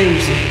crazy.